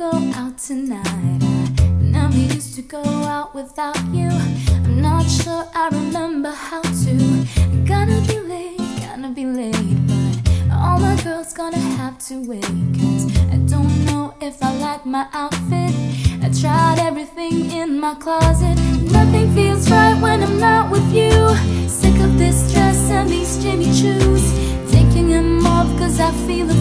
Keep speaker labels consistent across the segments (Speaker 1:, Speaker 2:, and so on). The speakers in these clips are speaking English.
Speaker 1: go out tonight. I never used to go out without you. I'm not sure I remember how to. I'm Gonna be late, gonna be late, but all my girls gonna have to wait. Cause I don't know if I like my outfit. I tried everything in my closet. Nothing feels right when I'm not with you. Sick of this dress and these Jimmy Choos. Taking them off cause I feel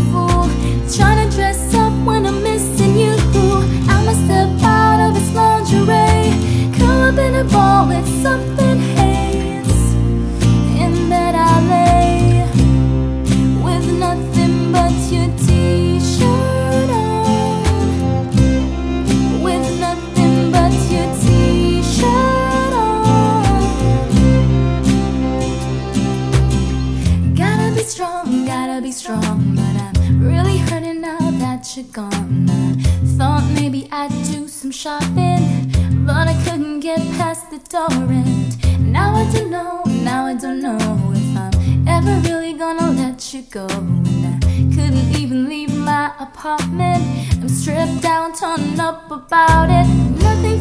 Speaker 1: strong, gotta be strong, but I'm really hurting now that you're gone. I thought maybe I'd do some shopping, but I couldn't get past the door, and now I don't know, now I don't know if I'm ever really gonna let you go. And I couldn't even leave my apartment. I'm stripped down, torn up about it. Nothing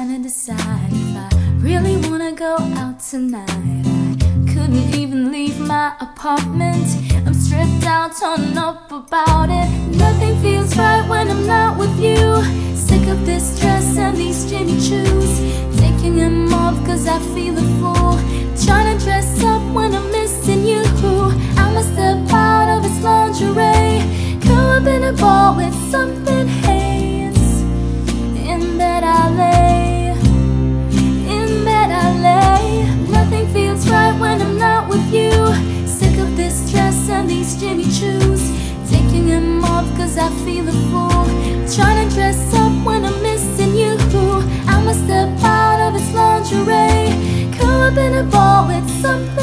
Speaker 1: trying to decide if I really wanna go out tonight. I couldn't even leave my apartment. I'm stripped out, torn up about it. Nothing feels right when I'm not with you. Sick of this dress and these Jimmy Choos. Taking them off cause I feel a fool. Trying to dress up when I'm Jimmy Choo's. Taking them off cause I feel a fool. Trying to dress up when I'm missing you. I'ma step out of his lingerie. Come up in a ball with something.